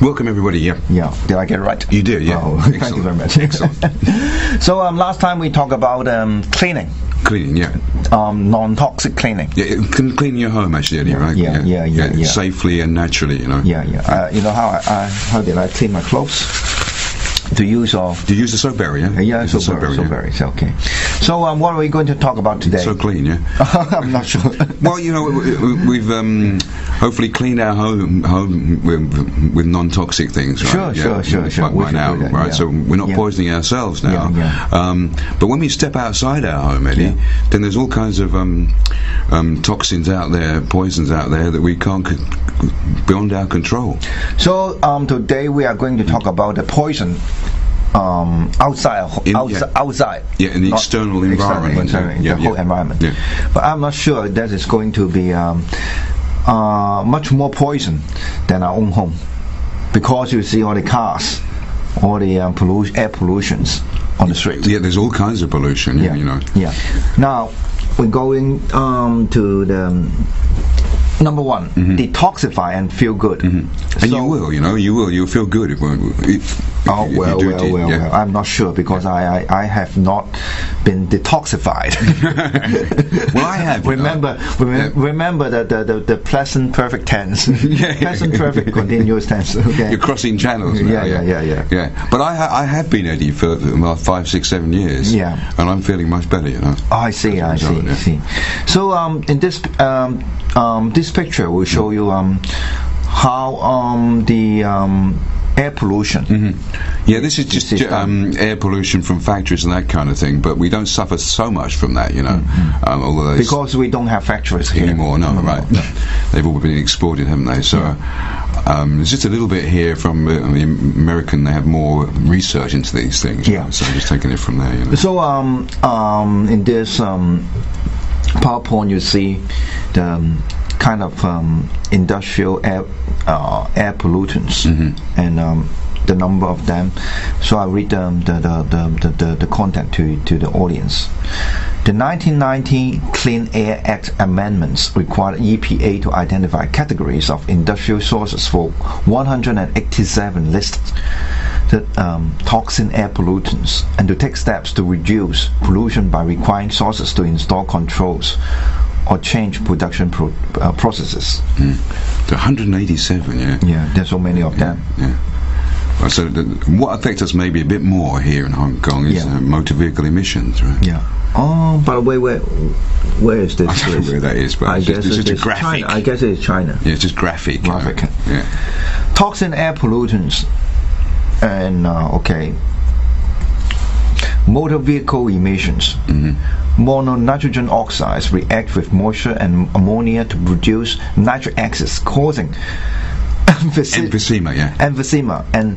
Welcome everybody. Yeah, Yeah, did I get it right? you did. Yeah, Oh, thank you very much. so um, last time we talked about um, cleaning, Cleaning. Yeah, um, non-toxic cleaning. yeah. it can clean your home actually, Eddie, right? yeah, yeah, yeah, yeah. Safely and naturally, you know. Yeah, yeah. Uh, you know how I, I how did I clean my clothes? To use of you use the soapberry? Yeah. yeah, Use so the soapberry, so yeah. okay. So um, what are we going to talk about today? So clean, yeah. I'm not sure. Well, you know, we- we've um, hopefully cleaned our home home with, with non-toxic things, right? Sure, sure, sure, sure. By, by now, that, right? yeah. So we're not Yeah. poisoning ourselves now. Yeah, Um, but when we step outside our home, Eddie, Yeah. then there's all kinds of um, um, toxins out there, poisons out there that we can't beyond our control. So um, today we are going to talk about the poison um, outside, In- outside, yeah. outside. Yeah, in the external environment, external, yeah, the yeah, whole environment. But I'm not sure that is going to be um, uh, much more poison than our own home, because you see all the cars, all the um, pollution, air pollutions on the street. Yeah, there's all kinds of pollution. Yeah, you know. Yeah. Now we're going um, to the um, number one: detoxify and feel good. Mm-hmm. And you will, you know, you will. You'll feel good if, if, Oh if well, you well, well, yeah. well. I'm not sure because I, I, I have not been detoxified. Well, I have. you remember, remem- Yeah. remember the, the, the, the present perfect tense, Yeah. present perfect continuous tense. Okay. You're crossing channels. Now, Yeah, yeah, yeah, yeah. But I, ha- I have been Eddie for well, five, six, seven years. Yeah. And I'm feeling much better. You know. Oh, I see, I see, I see. So um, in this um, um, this picture will show you um, how um, the um, air pollution. Mm-hmm. Yeah, this is just This is, ju- um, air pollution from factories and that kind of thing. But we don't suffer so much from that, you know. Um, although Because we don't have factories here anymore. No, right? They've all been exported, haven't they? So um, there's just a little bit here from uh, the American. They have more research into these things. you Yeah. know, So I'm just taking it from there. You know. So um, um, in this um, PowerPoint, you see the um, kind of um, industrial air uh, air pollutants and um, the number of them. So I read um, the, the, the, the, the, the content to to the audience. The 1990 Clean Air Act amendments required EPA to identify categories of industrial sources for 187 lists the um, toxin air pollutants and to take steps to reduce pollution by requiring sources to install controls or change production pro- uh, processes. So 187, yeah. Yeah, there's so many of them. Yeah. Well, so the, what affects us maybe a bit more here in Hong Kong is Yeah. uh, motor vehicle emissions, right? Yeah. Oh, but wait, where, where is this? I don't know where that is, but I it's guess just, it's it just a graphic. China. I guess it is China. yeah, it's just graphic. you know. Graphic. Yeah. toxin air pollutants and uh, okay motor vehicle emissions mono nitrogen oxides react with moisture and ammonia to produce nitric acid causing emphysema, Emphysema, yeah. emphysema and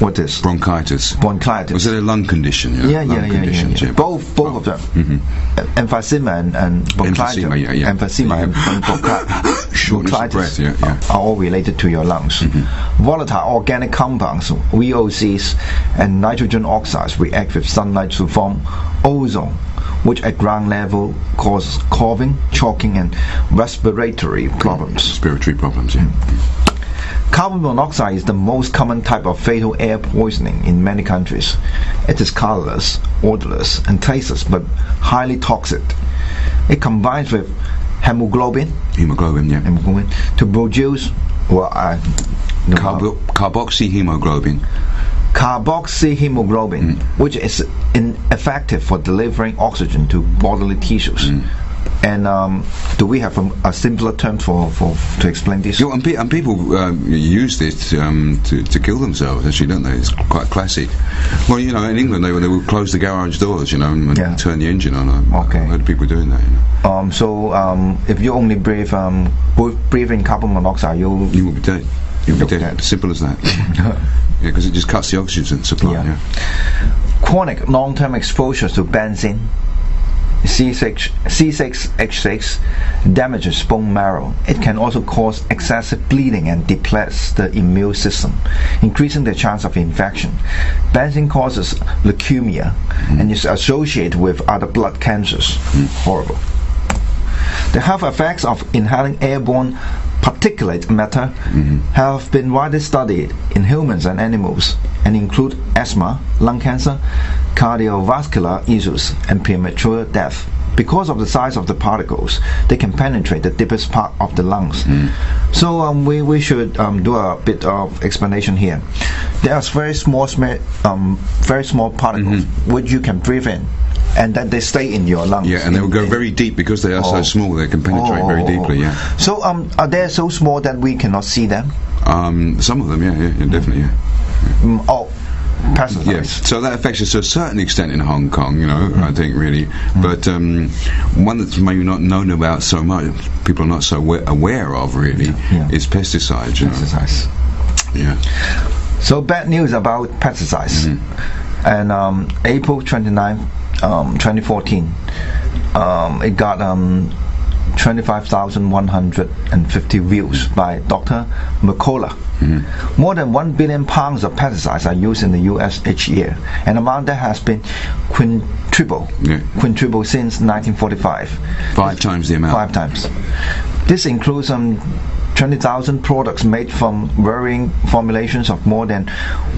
what is Bronchitis. bronchitis Was it a lung condition? Yeah, yeah, yeah, yeah, conditions, yeah. Both, both of them. Mm-hmm. Emphysema and, and bronchitis. Emphysema, yeah, yeah. Emphysema and, and bronchi- Shortness of breath, yeah, yeah. are all related to your lungs. Mm-hmm. Volatile organic compounds, VOCs, and nitrogen oxides react with sunlight to form ozone, which at ground level causes coughing, choking, and respiratory problems. Respiratory problems, yeah. Carbon monoxide is the most common type of fatal air poisoning in many countries. It is colorless, odorless, and tasteless, but highly toxic. It combines with hemoglobin, Hemoglobin, yeah. hemoglobin to produce well, I don't know how- Carbo- carboxyhemoglobin. carboxyhemoglobin, mm. which is ineffective for delivering oxygen to bodily tissues. Mm. And um, do we have a, a simpler term for, for to explain this? Know, and, pe- and people um, use this um, to, to kill themselves, actually, don't they? It's quite classic. Well, you know, in England, they, would- they would close the garage doors, you know, and, Yeah. turn the engine on. I, Okay. I heard people doing that, you know. Um, so um, if you only breathe um, breathe in carbon monoxide, you You will be dead. you'll be Look dead. Simple as that. yeah, because it just cuts the oxygen supply. Yeah. Yeah. Chronic long-term exposure to benzene, C6, C6H6 damages bone marrow. It can also cause excessive bleeding and depletes the immune system, increasing the chance of infection. Benzene causes leukemia mm-hmm. and is associated with other blood cancers. Mm-hmm. Horrible. The health effects of inhaling airborne particulate matter have been widely studied in humans and animals and include asthma, lung cancer, cardiovascular issues, and premature death. Because of the size of the particles, they can penetrate the deepest part of the lungs. So um, we, we should um, do a bit of explanation here. There are very small, sma- um, very small particles which you can breathe in, and then they stay in your lungs. Yeah, and they will go very deep because they are so Oh. small. They can penetrate very Oh, deeply. Yeah. So um, are they so small that we cannot see them? Um, some of them. Yeah, yeah, yeah definitely. Yeah. Mm, oh, pesticides. Yes. So that affects us to a certain extent in Hong Kong, you know, I think really. But um, one that's maybe not known about so much, people are not so wa- aware of really, Yeah. is pesticides, you know. Pesticides. Yeah. So bad news about pesticides. Mm-hmm. And um, April 29, um, 2014, um, it got um, 25,150 views by Dr. Mercola. Mm-hmm. More than 1 billion pounds of pesticides are used in the US each year, an amount that has been quintuple, Yeah. quintuple since 1945. Five times the amount. Five times. This includes um, 20,000 products made from varying formulations of more than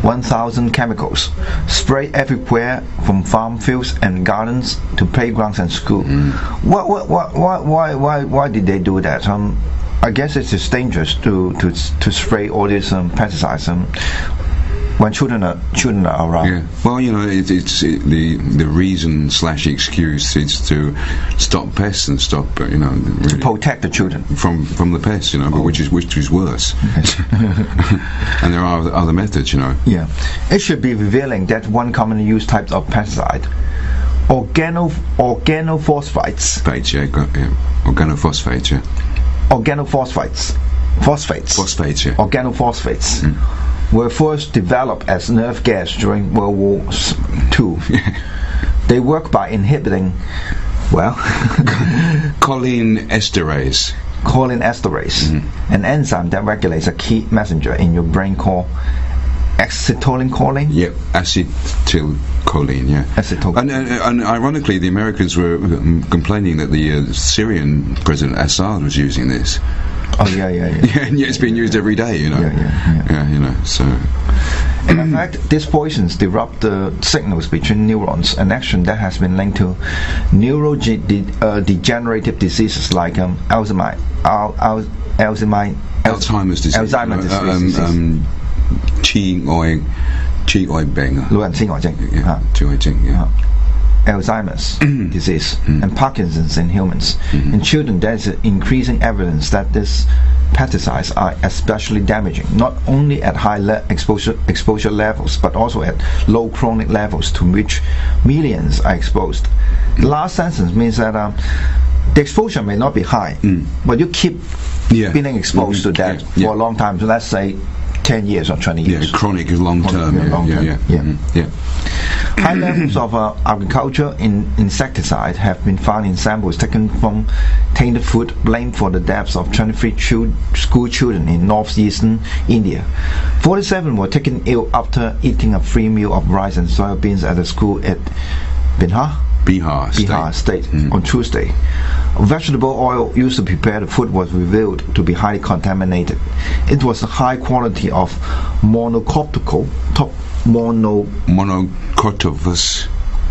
1,000 chemicals, sprayed everywhere from farm fields and gardens to playgrounds and school. What, what, what, why, why, why, why did they do that? Um, I guess it is dangerous to, to, to spray all these um, pesticides um, when children are, children are around. Yeah. Well, you know, it, it's it, the the reason slash excuse is to stop pests and stop, uh, you know, To protect the children. from from the pests, you know, but which is which is worse. and there are other- methods, you know. Yeah, it should be revealing that one commonly used type of pesticide, organo organophosphates, Phages, yeah, yeah. organophosphates, yeah. organophosphates, phosphates, Phosphates, yeah. organophosphates, were first developed as nerve gas during World War II. they work by inhibiting, well, Cholinesterase. choline esterase, an enzyme that regulates a key messenger in your brain called acetylcholine. Yep, acetylcholine, yeah. Acetylcholine. And, and, and ironically, the Americans were um, complaining that the uh, Syrian President Assad was using this. Oh yeah, yeah, yeah. Yeah, and yet it's being used every day, you know. Yeah, yeah, yeah. you know, so. In fact, these poisons disrupt the signals between neurons, an action that has been linked to neurodegenerative diseases like um, Alzheimer, Al, Al, Alzheimer, Al- Alzheimer's disease. Alzheimer's you know, disease. Um, um, qi oi, qi oi beng. 老人痴呆症 Yeah, 啊 qi oi jing, yeah. Alzheimer's mm-hmm. disease mm-hmm. and Parkinson's in humans. Mm-hmm. In children, there is increasing evidence that these pesticides are especially damaging, not only at high le- exposure, exposure levels, but also at low chronic levels to which millions are exposed. The last sentence means that um, the exposure may not be high, mm. but you keep Yeah. being exposed Mhm. to that Yeah, for yeah. a long time. So let's say 10 years or 20 Yeah, years. chronic is long term. yeah, Yeah, long yeah, term, yeah, yeah. mhm, yeah. High levels of uh, agriculture in insecticide have been found in samples taken from tainted food blamed for the deaths of 23 chil- school children in northeastern India. 47 were taken ill after eating a free meal of rice and soybeans at a school at Bihar. Bihar state. Bihar State Mm. on Tuesday. Vegetable oil used to prepare the food was revealed to be highly contaminated. It was a high quality of monocoptical, top mono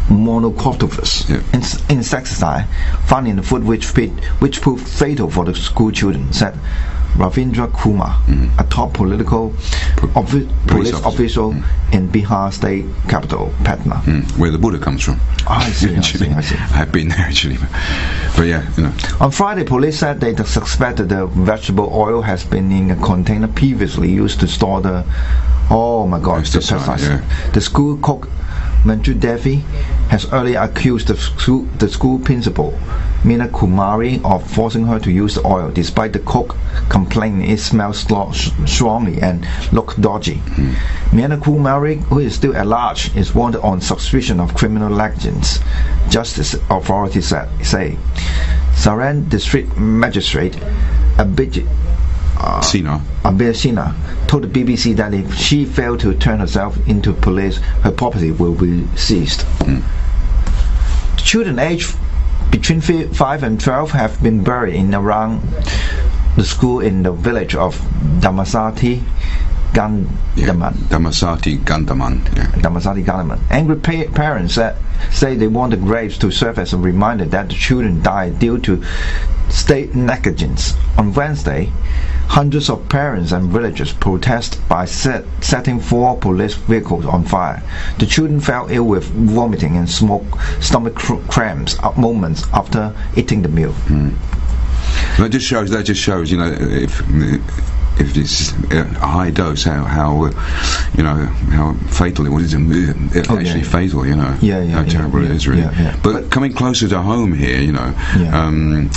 monocotovus Yeah. insecticide found in the food which which proved fatal for the school children, said Ravindra Kumar, a top political offi- police officer. official in Bihar state capital, Patna. Mm, where the Buddha comes from. Oh, I see, I see, I see. have been there actually, but, yeah, you know. On Friday, police said they suspected the vegetable oil has been in a container previously used to store the. Oh my God! The, yeah. the school cook Manju Devi has earlier accused the school, the school principal Mina Kumari of forcing her to use the oil, despite the cook complaining it smells strongly and look dodgy. Hmm. Mina Kumari, who is still at large, is wanted on suspicion of criminal negligence. Justice authorities say. Saran District Magistrate Abhijit Uh, Sinha. Abhishina told the BBC that if she failed to turn herself into police, her property will be seized. Mm. Children aged between 5 and 12 have been buried in around the school in the village of Dharmasati Gandaman. Dharmasati Gandaman. Yeah. Dharmasati Gandaman. Angry pa- parents said, say they want the graves to serve as a reminder that the children died due to state negligence. On Wednesday, hundreds of parents and villagers protest by set, setting four police vehicles on fire. The children fell ill with vomiting and smoke, stomach cr- cramps moments after eating the meal. Hmm. That just shows. That just shows. You know, if if it's a high dose, how how uh, you know how fatal it was. It's Oh, actually yeah. fatal. You know. Yeah, yeah, How yeah, terrible it is, really. yeah. But, coming closer to home here, you know, um,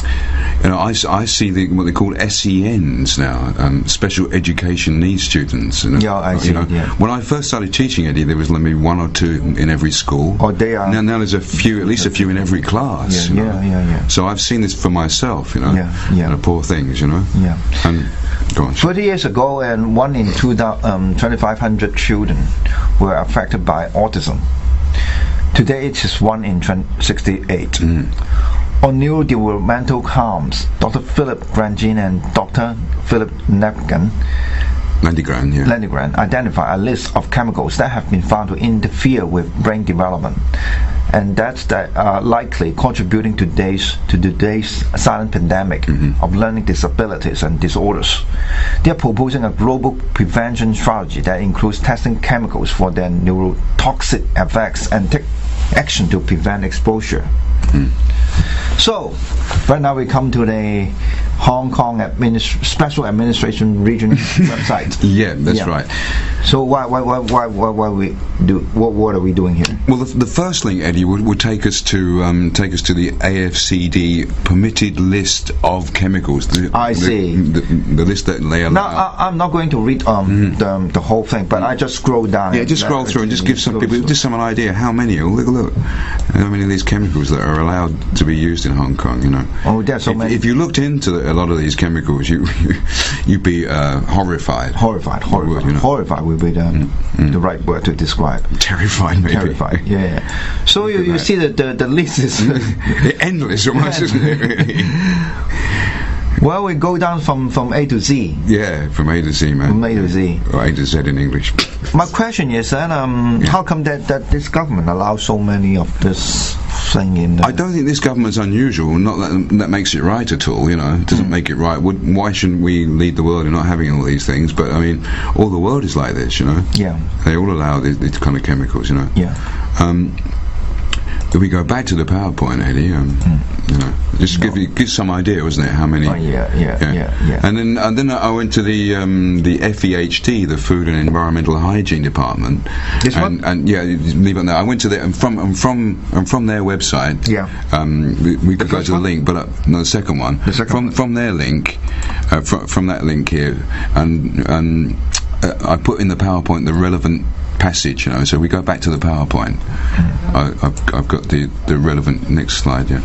you know, I, I see the, what they call SENs now, um, special education needs students. And, Yeah, I you know, yeah. When I first started teaching, Eddie, there was maybe one or two in every school. Oh, they are- Now, now there's a few, at least a few in every class. Yeah, you know. yeah, yeah, yeah. So I've seen this for myself, you know. Yeah, yeah. And the poor things, you know. Yeah. And go on. 30 years ago, and one in two um, 2,500 children were affected by autism. Today, it is one in 20 68. On neurodevelopmental harms, Dr. Philip Grandjean and Dr. Philip Nepgan Landrigan, yeah. A list of chemicals that have been found to interfere with brain development, and that's that are likely contributing to today's to today's silent pandemic mm-hmm. of learning disabilities and disorders. They are proposing a global prevention strategy that includes testing chemicals for their neurotoxic effects and take action to prevent exposure. So, right now we come to the Hong Kong administ- Special Administration Region website. Yeah, that's Yeah. right. So why why why why why, why we do what what are we doing here? Well, the, the first link, Eddie, would, would take us to um, take us to the AFCD permitted list of chemicals. The, I the- see. The, the list that they allow. Now I, I'm not going to read um the, the whole thing, but I just scroll down. Mm-hmm. yeah, just scroll through and just give some people just some idea how many. Look, look, how many of these chemicals that are allowed to be used in Hong Kong. You know. Oh, there's so if, many. if you looked into a lot of these chemicals, you, you you'd be uh, horrified. horrified, horrified, would, you know. Mm, horrified would be the, the right word to describe. Terrified, maybe. Terrified, yeah. yeah. So you, you see that the, the list is Endless, almost, isn't it? really? well, we go down from, from A to Z, yeah, from A to Z, man. from A to Z. Or A to Z in English. My question is that um, how come that, that this government allows so many of this thing in? The, I don't think this government's unusual. Not that that makes it right at all. You know, it doesn't make it right. Would, why shouldn't we lead the world in not having all these things? But I mean, all the world is like this. You know, Yeah, they all allow these, these kind of chemicals. You know. yeah. Um, if we go back to the PowerPoint, Eddie, um, you know, just give you give some idea, wasn't it? How many? Oh, yeah, yeah, yeah, yeah. And then and then I went to the um, the FEHD, the Food and Environmental Hygiene Department. This and, one? And yeah, leave it on there. I went to their and from and from and from their website. Yeah. Um, we, we could go to the one? link, but uh, no, the second one. The second from one. from their link, uh, from from that link here, and and uh, I put in the PowerPoint the relevant passage. You know, so we go back to the PowerPoint. Mm-hmm. I, I've, I've got the the relevant next slide. Yeah.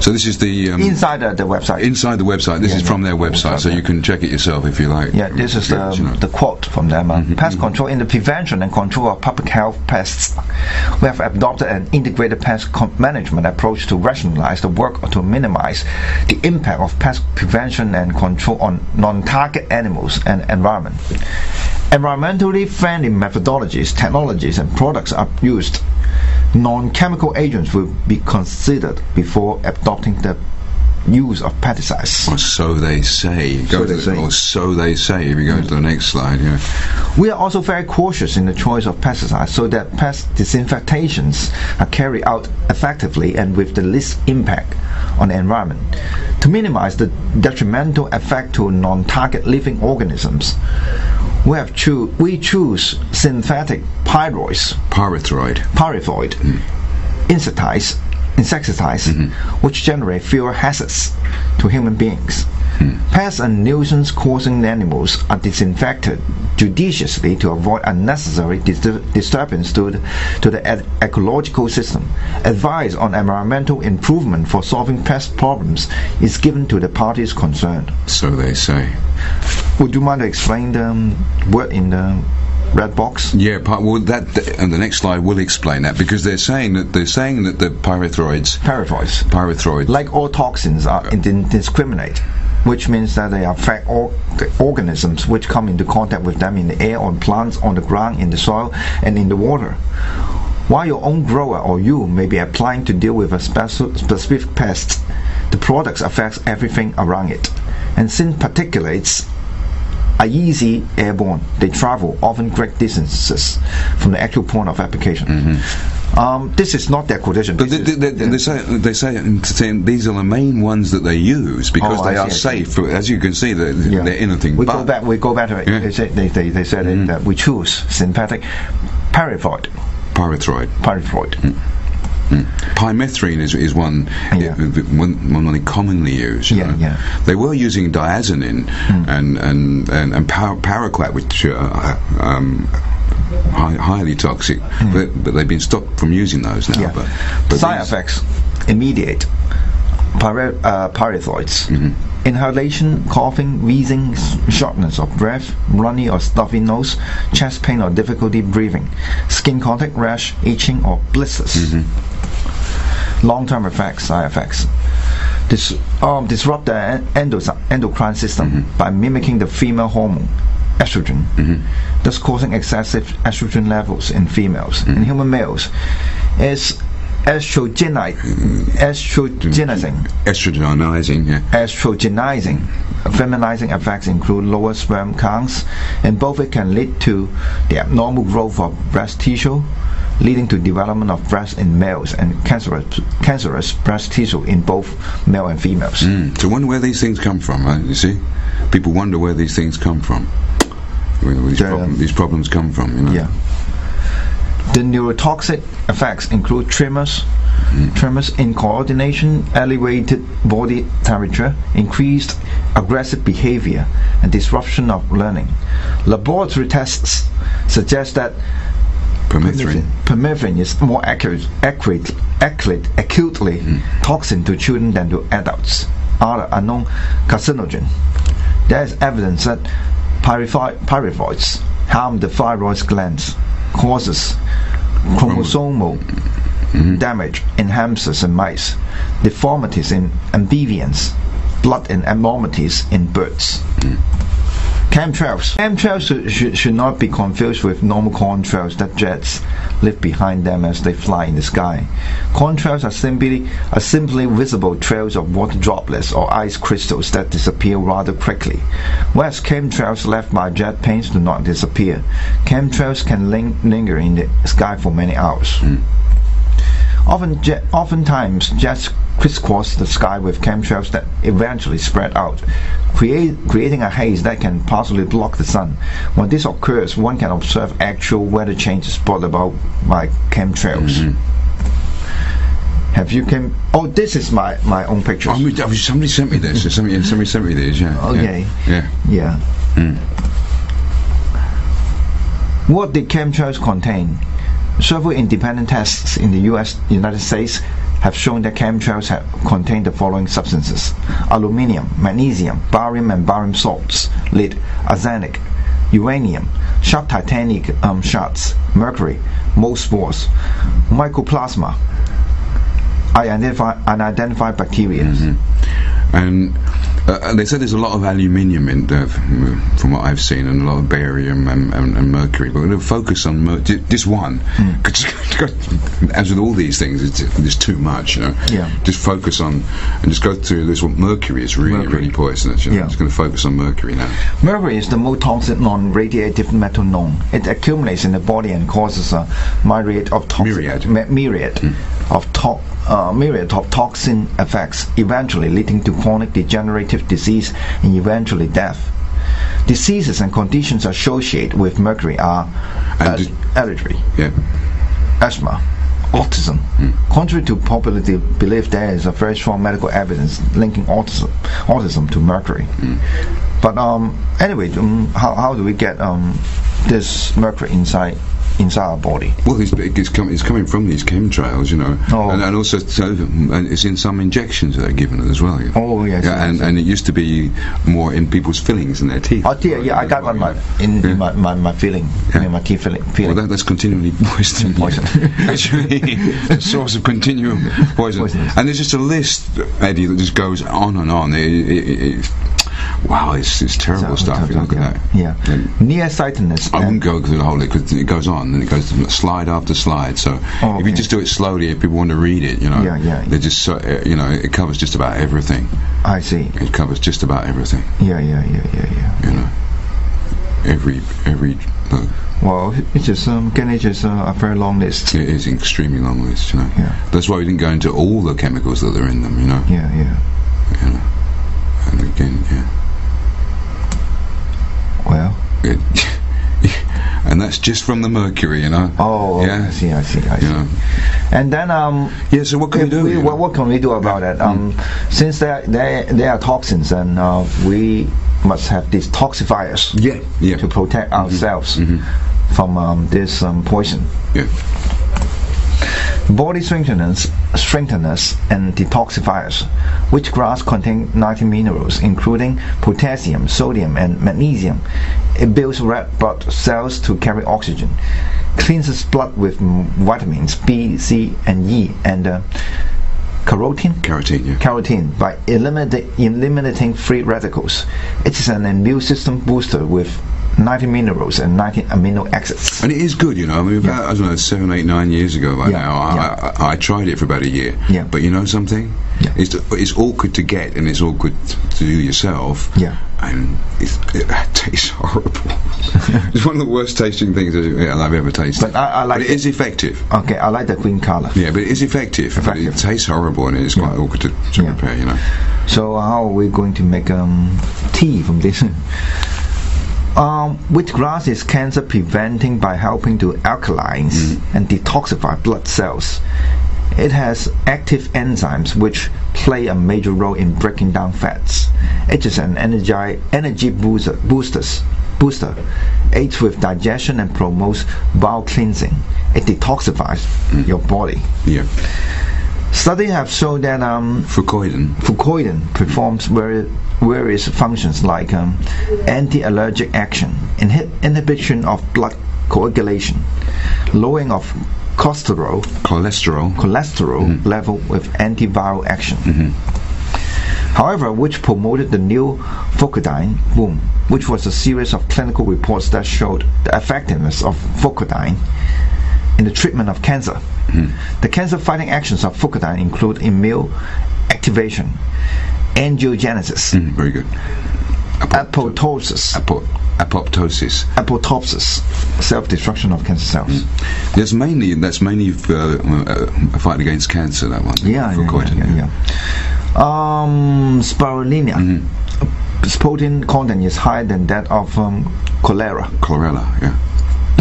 So this is the um, Inside the, the website. inside the website. This Yeah, is from their website, so Yeah. you can check it yourself if you like. Yeah, this is the, You know. the quote from them. Mm-hmm, Uh, pest control in the prevention and control of public health pests. We have adopted an integrated pest con- management approach to rationalize the work or to minimize the impact of pest prevention and control on non-target animals and environment. Environmentally friendly methodologies, technologies, and products are used. Non-chemical agents will be considered before adopting the use of pesticides. Or so they say. Go So they the- say. Or so they say. If you go to the next slide, yeah. We are also very cautious in the choice of pesticides so that pest disinfectations are carried out effectively and with the least impact on the environment. To minimize the detrimental effect to non-target living organisms, we have choo- we choose synthetic pyroids, Pyrethroid. pyrethroid, hmm. insecticides, insecticides, mm-hmm. which generate fewer hazards to human beings. Hmm. Pests and nuisance causing animals are disinfected judiciously to avoid unnecessary dis- disturbance to the, to the ec- ecological system. Advice on environmental improvement for solving pest problems is given to the parties concerned. So they say. Would you mind to explain the word in the red box? Yeah, well, that, and the next slide will explain that because they're saying that they're saying that the pyrethroids, pyrethroids, pyrethroid, like all toxins are uh, indiscriminate, which means that they affect all the organisms which come into contact with them in the air, on plants, on the ground, in the soil, and in the water. While your own grower or you may be applying to deal with a special, specific pest, the product affects everything around it. And since particulates are easy airborne, they travel often great distances from the actual point of application. Mm-hmm. Um, this is not their quotation. But they, they, they, they say they say these are the main ones that they use because Oh, they I are see, safe. As you can see, they're, Yeah. they're anything We but. go back. We go back to it. Yeah. They, said, they, they, they said it, mm-hmm. that we choose synthetic pyrethroid. Pyrethroid. Mm. Pyrethroid. Pymethrin is, is one, Yeah. uh, one one they commonly use. Yeah, yeah. They were using diazonin and and and, and par- paraquat, which are um, high, highly toxic, but, but they've been stopped from using those now. Yeah. But, but Side effects: immediate pyre- uh, pyrethroids. Inhalation, coughing, wheezing, shortness of breath, runny or stuffy nose, chest pain or difficulty breathing, skin contact rash, itching or blisters. Long-term effects, side effects. Dis- um, disrupt the endos- endocrine system mm-hmm. by mimicking the female hormone estrogen, mm-hmm. thus causing excessive estrogen levels in females. In mm-hmm. human males, is estrogenite, estrogenizing, estrogenizing. Yeah. estrogenizing. Feminizing effects include lower sperm counts, and both it can lead to the abnormal growth of breast tissue, leading to development of breast in males and cancerous, cancerous breast tissue in both male and females. Mm. So wonder where these things come from. Right? You see, people wonder where these things come from. Where these, Yeah. problem, these problems come from. You know. Yeah. The neurotoxic effects include tremors, tremors, incoordination, elevated body temperature, increased aggressive behavior, and disruption of learning. Laboratory tests suggest that Permethrin. permethrin is more accurate, accurate, accurate, acutely hmm. toxin to children than to adults. Other unknown carcinogen. There is evidence that pyrethroids harm the thyroid glands, causes chromosomal hmm. damage in hamsters and mice, deformities in amphibians, blood and abnormalities in birds. Hmm. Chemtrails. Chemtrails should, should, not be confused with normal contrails that jets leave behind them as they fly in the sky. Contrails are simply are simply visible trails of water droplets or ice crystals that disappear rather quickly. Whereas chemtrails left by jet planes do not disappear. Chemtrails can ling- linger in the sky for many hours. Hmm. Often, jet, oftentimes, jets crisscross the sky with chemtrails that eventually spread out, create, creating a haze that can partially block the sun. When this occurs, one can observe actual weather changes brought about by chemtrails. Mm-hmm. Have you came? Oh, this is my my own pictures. I oh, mean, somebody sent me this. Somebody, somebody sent me these. Yeah. Okay. Yeah. yeah. Yeah. What did chemtrails contain? Several independent tests in the U.S. United States have shown that chemtrails have contained the following substances: aluminium, magnesium, barium and barium salts, lead, arsenic, uranium, sharp titanic um, shards, mercury, mold spores, mycoplasma, unidentified, unidentified bacteria. And Uh, uh, they said there's a lot of aluminium in there, from, what I've seen, and a lot of barium and, and, and mercury. But we're going to focus on mer- one. Hmm. 'Cause As with all these things, it's, it's too much, you know. Yeah. Just focus on and just go through this one. Mercury is really, Mercury. really poisonous. You know? Yeah. Just going to focus on mercury now. Mercury is the most toxic non-radiative metal known. It accumulates in the body and causes a myriad of toxic, Myriad. my- myriad hmm. of to- uh, myriad of toxin effects, eventually leading to chronic degenerative disease and eventually death. Diseases and conditions associated with mercury are di- allergy, Yeah. asthma, autism. Contrary to popular belief, there is a very strong medical evidence linking autism, autism to mercury. But um, anyway, um, how, how do we get um, this mercury inside inside our body? Well, it's, it's, com- it's coming from these chemtrails, you know, Oh. and, and also so, and it's in some injections that are given as well. You know. Oh, yes, yeah, yes, and, and it used to be more in people's fillings in their teeth. Oh dear, yeah, I got one my, in, in my, my, my feeling, Yeah. in my teeth feeling. Well, that, that's continually poisoning. you. Poison. Actually, the source of continuum poison. Poisonous. And there's just a list, Eddie, that just goes on and on. It, it, it, wow, it's, it's terrible stuff. You look at that. Yeah. And Nearsightedness. I wouldn't go through the whole because it goes on and it goes slide after slide. So Oh, if you just do it slowly, if people want to read it, you know, Yeah, yeah. they just so, uh, you know it covers just about everything. I see. It covers just about everything. Yeah, yeah, yeah, yeah, yeah. You know, every every look. Well, it's just um, again, it's just uh, a very long list. It is an extremely long list, you know. Yeah. That's why we didn't go into all the chemicals that are in them, you know. Yeah, yeah. You know. And again, yeah. It, and that's just from the mercury, you know. Oh, yeah. I see, I see, I see. You know. And then um, Yeah. So what can we do? we, what, what can we do about it? Um, Since there there there are toxins, and uh, we must have these detoxifiers Yeah. Yeah. to protect ourselves Mhm. from um, this um, poison. Yeah. Body strengtheners, strengtheners and detoxifiers, wheatgrass contain 90 minerals, including potassium, sodium, and magnesium. It builds red blood cells to carry oxygen, cleanses blood with vitamins B, C, and E, and uh, carotene. Carotene. Yeah. Carotene by eliminating free radicals. It is an immune system booster with 90 minerals and 90 amino acids. And it is good, you know. I mean, about, I don't know, seven, eight, nine years ago by Yeah, now, I, yeah. I, I tried it for about a year. Yeah. But you know something? Yeah. It's, it's awkward to get and it's awkward to do yourself. Yeah. And it's, it, tastes horrible. it's one of the worst tasting things I've ever tasted. But I- I like it it. is effective. Okay, I like the green color. Yeah, but it is effective. But it tastes horrible and it's quite awkward to, to Yeah. prepare, you know. So how are we going to make um, tea from this? um, wheatgrass is cancer preventing by helping to alkalinize and detoxify blood cells. It has active enzymes which play a major role in breaking down fats. It is an energy energy booster, boosters, booster, aids with digestion and promotes bowel cleansing. It detoxifies your body. Yeah. Studies have shown that um, Fucoidan. Fucoidan performs vari- various functions like um, anti-allergic action, inhi- inhibition of blood coagulation, lowering of cholesterol, Cholesterol. cholesterol mm-hmm. level with antiviral action. Mm-hmm. However, which promoted the new Fucoidan boom, which was a series of clinical reports that showed the effectiveness of Fucoidan in the treatment of cancer. Mm-hmm. The cancer-fighting actions of Fucoidan include immune activation, angiogenesis, Mm, very good. apoptosis, Apo- apoptosis. apoptosis, self-destruction of cancer cells. That's mainly that's mainly uh, uh, a fight against cancer. That one. Yeah, yeah, yeah, yeah, yeah. Um, spirulina. Mm-hmm. Protein content is higher than that of um, cholera. Chlorella. Yeah.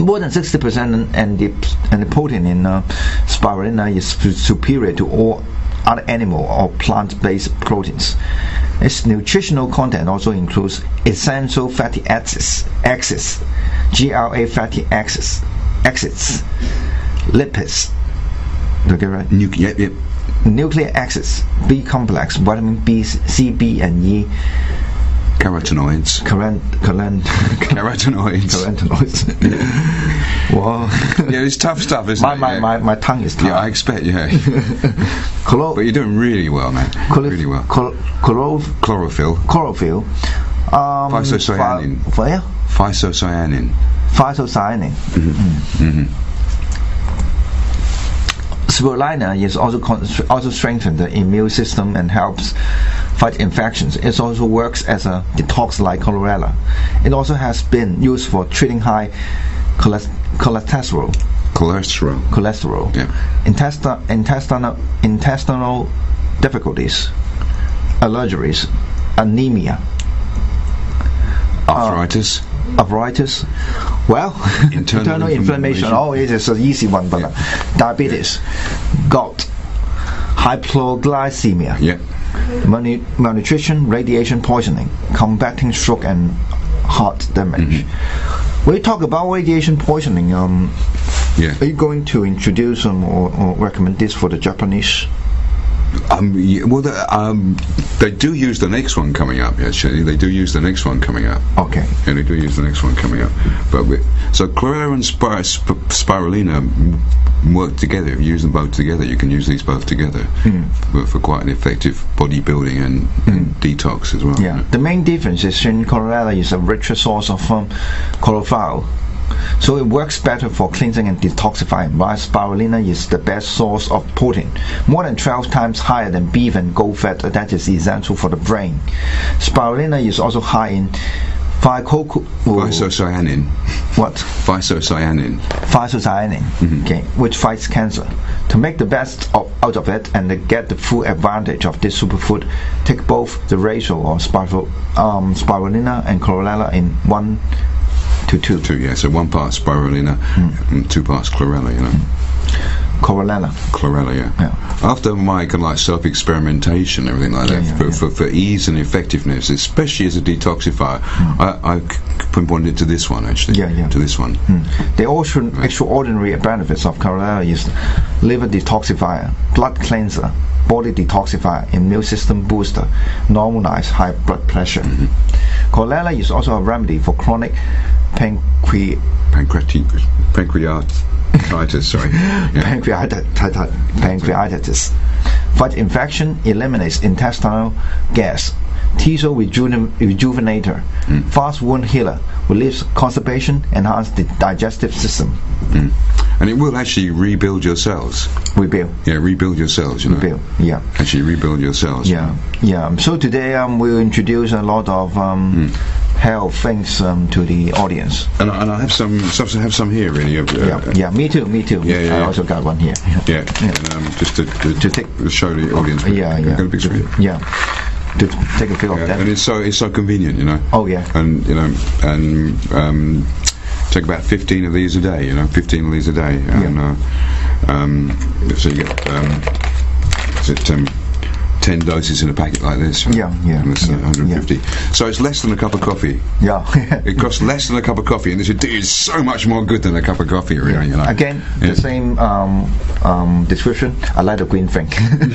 More than 60% and, and the and the protein in uh, spirulina is superior to all other animal or plant-based proteins. Its nutritional content also includes essential fatty acids, acids, GLA fatty acids, acids, lipids. Did I get it right? Yep, yep. nucleic acids, B complex, vitamin B, C, B, and E, Carotenoids. current, current, Carotenoids. carotenoids. well, yeah, it's tough stuff, isn't my, it? my, yeah. my, my tongue is yeah, I expect. Yeah, Chloro- but you're doing really well, man. chloro- really well. chlor- chloro- Chlorophyll. chlorophyll. Um, Physocyanin. phy- yeah, Physocyanin. Physocyanin. Mm-hmm. Spirulina is also con- also strengthens the immune system and helps fight infections. It also works as a detox like chlorella. It also has been used for treating high cholesterol, Cholesterol. cholesterol, Yeah. intestinal, intestinal, intestinal difficulties, allergies, anemia, Arthritis. arthritis. Well, Internal inflammation. inflammation. Oh, it is an easy one, but uh, diabetes, gout, hypoglycemia, Yeah. Malnu- malnutrition, radiation poisoning, combating stroke and heart damage. When you talk about radiation poisoning, um, Yeah. are you going to introduce um, or, or recommend this for the Japanese? Um, well, the, um, they do use the next one coming up. Actually, they do use the next one coming up. Okay. And they do use the next one coming up. But we, so chlorella and spir- sp- spirulina work together. If you use them both together, you can use these both together Hmm. for, for quite an effective bodybuilding and, and detox as well. Yeah. The main difference is in chlorella is a richer source of um, chlorophyll. So it works better for cleansing and detoxifying, while spirulina is the best source of protein, more than 12 times higher than beef and goat fat that is essential for the brain. Spirulina is also high in Isocyanin. what? Physocyanin. Physocyanin, okay, which fights cancer. To make the best of, out of it and get the full advantage of this superfood, take both the ratio of spiral, um, spirulina and chlorella in one to two. Two, yeah. So one part spirulina, Hmm. and two parts chlorella. You know. Chlorella. Chlorella, yeah. Yeah. After my kind of like self-experimentation everything like Yeah, that, yeah, for. For, for ease and effectiveness, especially as a detoxifier, I pinpointed it to this one actually. Hmm. Yeah, yeah. To this one. The also extraordinary benefits of chlorella is liver detoxifier, blood cleanser, body detoxifier, immune system booster, normalize high blood pressure. Chlorella is also a remedy for chronic pancre- Pancreatic, pancreatitis. Sorry. Pancreatitis, pancreatitis. Fight infection, eliminates intestinal gas. T-cell rejuven- rejuvenator, fast wound healer, relieves constipation, enhance the digestive system. And it will actually rebuild your cells. Rebuild, Yeah, rebuild your cells. You know. rebuild, yeah. Actually, rebuild your cells. Yeah, yeah. So today um, we'll introduce a lot of um, health things um, to the audience. And, I- and I have some, some have some here really. Of, uh, Yeah, yeah. Me too, me too. Yeah, yeah, I yeah. also got one here. Yeah, and, um, just to, to, To take- to show the audience. Yeah, yeah. Got a picture of. Yeah. To take a feel of Yeah, that. and it's so it's so convenient, you know. Oh, yeah. And you know, and um, take about fifteen of these a day. You know, fifteen of these a day, and uh, um, so you get um, is it um, ten doses in a packet like this? know, Yeah, yeah, and it's uh, yeah, 150. So it's less than a cup of coffee. Yeah. It costs less than a cup of coffee, and this is so much more good than a cup of coffee, really. You know. Again, Yeah. the same um, um, description. I like the green thing.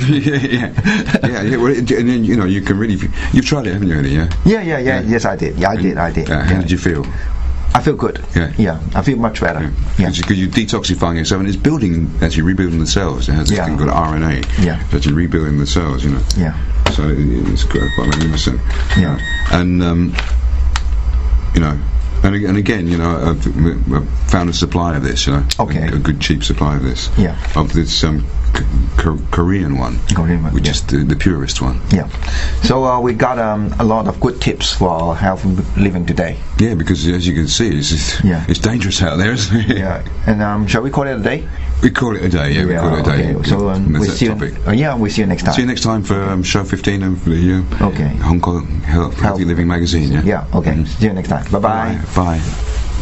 yeah, yeah, yeah, yeah. Well, it, and then, you know, you can really. You've tried it, haven't you? Really, yeah. yeah, yeah, yeah. Yes, I did. Yeah, I did. I did. Uh, how yeah. did you feel? I feel good. Yeah. Yeah. I feel much better. Yeah. Because you're detoxifying yourself and it's building, actually rebuilding the cells. It has this Yeah. thing called RNA. Yeah. It's actually rebuilding the cells, you know. Yeah. So it, it's quite magnificent. Yeah. And, um, you know, and, and again, you know, I've, I've found a supply of this, you know. Okay. A, a good cheap supply of this. Yeah. Of this um, Korean one. Korean one, Which yeah. is the, the purest one. Yeah. So uh, we got um, a lot of good tips for health living today. Yeah, because as you can see, it's, it's, Yeah. it's dangerous out there, isn't it? Yeah. And um, shall we call it a day? We call it a day, yeah, we call it a day. Okay. So um, That's we'll see topic. you. Uh, yeah, we'll see you next time. See you next time for um, show 15 of the uh, Okay. Hong Kong Health, Healthy Living magazine. Yeah. Yeah. Okay. See you next time. Bye bye. Bye. Bye.